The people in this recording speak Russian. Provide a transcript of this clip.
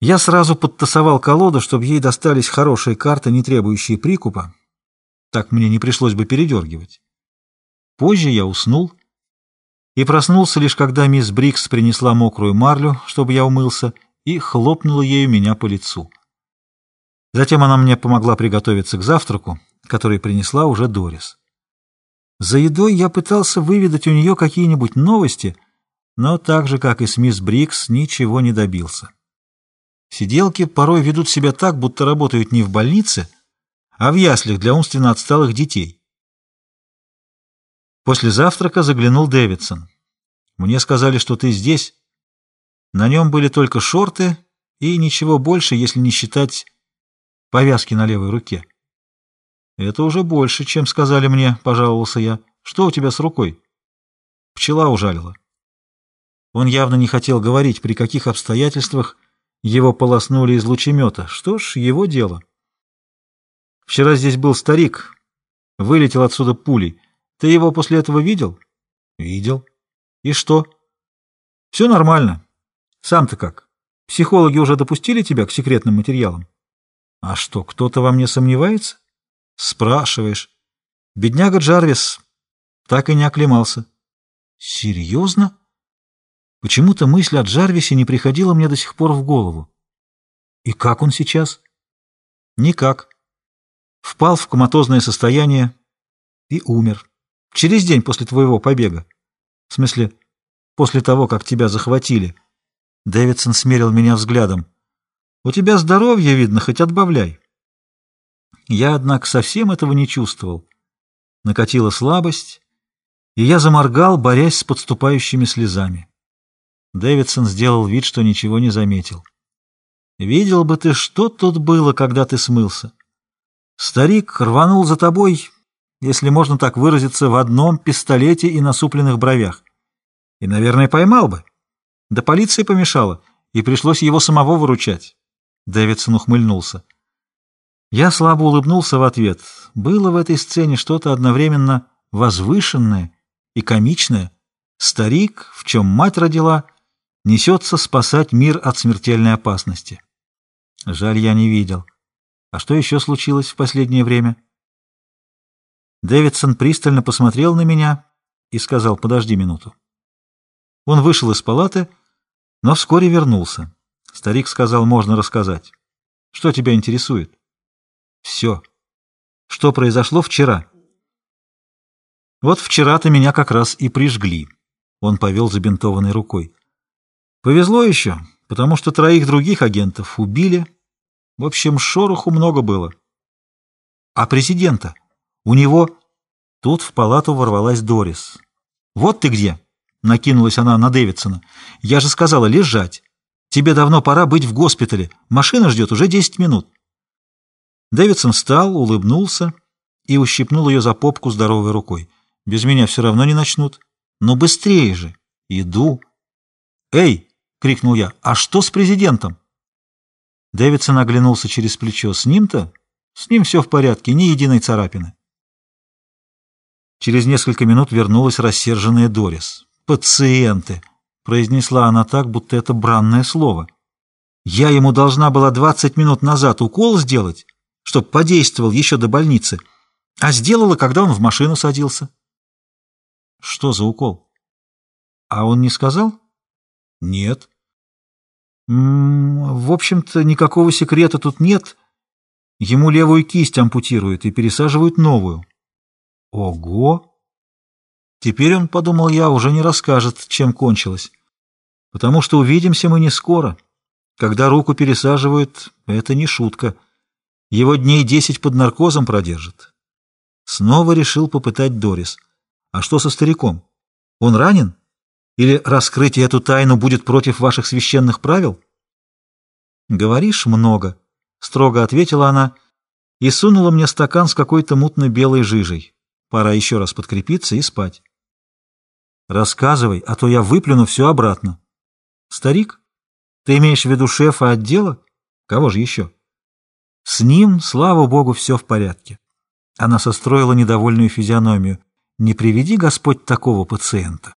Я сразу подтасовал колоду, чтобы ей достались хорошие карты, не требующие прикупа. Так мне не пришлось бы передергивать. Позже я уснул и проснулся лишь когда мисс Брикс принесла мокрую марлю, чтобы я умылся, и хлопнула ею меня по лицу. Затем она мне помогла приготовиться к завтраку, который принесла уже Дорис. За едой я пытался выведать у нее какие-нибудь новости, но так же, как и с мисс Брикс, ничего не добился. Сиделки порой ведут себя так, будто работают не в больнице, а в яслях для умственно отсталых детей. После завтрака заглянул Дэвидсон. «Мне сказали, что ты здесь». На нем были только шорты и ничего больше, если не считать повязки на левой руке. «Это уже больше, чем сказали мне», — пожаловался я. «Что у тебя с рукой?» Пчела ужалила. Он явно не хотел говорить, при каких обстоятельствах его полоснули из лучемета. Что ж, его дело. Вчера здесь был старик. Вылетел отсюда пулей. Ты его после этого видел? Видел. И что? Все нормально. Сам-то как? Психологи уже допустили тебя к секретным материалам? А что, кто-то во мне сомневается? Спрашиваешь. Бедняга Джарвис так и не оклемался. Серьезно? Почему-то мысль о Джарвисе не приходила мне до сих пор в голову. И как он сейчас? Никак. Впал в коматозное состояние и умер. Через день после твоего побега. В смысле, после того, как тебя захватили. Дэвидсон смерил меня взглядом. У тебя здоровье, видно, хоть отбавляй. Я, однако, совсем этого не чувствовал. Накатила слабость, и я заморгал, борясь с подступающими слезами. Дэвидсон сделал вид, что ничего не заметил. «Видел бы ты, что тут было, когда ты смылся. Старик рванул за тобой, если можно так выразиться, в одном пистолете и насупленных бровях. И, наверное, поймал бы. Да полиция помешала, и пришлось его самого выручать». Дэвидсон ухмыльнулся. Я слабо улыбнулся в ответ. Было в этой сцене что-то одновременно возвышенное и комичное. Старик, в чем мать родила — несется спасать мир от смертельной опасности. Жаль, я не видел. А что еще случилось в последнее время? Дэвидсон пристально посмотрел на меня и сказал, подожди минуту. Он вышел из палаты, но вскоре вернулся. Старик сказал, можно рассказать. Что тебя интересует? Все. Что произошло вчера? Вот вчера-то меня как раз и прижгли. Он повел забинтованной рукой. Повезло еще, потому что троих других агентов убили. В общем, шороху много было. А президента? У него... Тут в палату ворвалась Дорис. «Вот ты где!» — накинулась она на Дэвидсона. «Я же сказала лежать. Тебе давно пора быть в госпитале. Машина ждет уже десять минут». Дэвидсон встал, улыбнулся и ущипнул ее за попку здоровой рукой. «Без меня все равно не начнут. Но быстрее же! Иду!» «Эй!» — крикнул я. «А что с президентом?» Дэвидсон оглянулся через плечо. «С ним-то? С ним все в порядке, ни единой царапины». Через несколько минут вернулась рассерженная Дорис. «Пациенты!» — произнесла она так, будто это бранное слово. «Я ему должна была двадцать минут назад укол сделать, чтоб подействовал еще до больницы, а сделала, когда он в машину садился». «Что за укол?» «А он не сказал?» Нет. в общем-то, никакого секрета тут нет. Ему левую кисть ампутируют и пересаживают новую. Ого! Теперь он, подумал я, уже не расскажет, чем кончилось. Потому что увидимся мы не скоро. Когда руку пересаживают, это не шутка. Его дней десять под наркозом продержат. Снова решил попытать Дорис. А что со стариком? Он ранен? Или раскрытие эту тайну будет против ваших священных правил? Говоришь много, строго ответила она и сунула мне стакан с какой-то мутно-белой жижей. Пора еще раз подкрепиться и спать. Рассказывай, а то я выплюну все обратно. Старик? Ты имеешь в виду шефа отдела? Кого же еще? С ним, слава богу, все в порядке. Она состроила недовольную физиономию. Не приведи Господь такого пациента.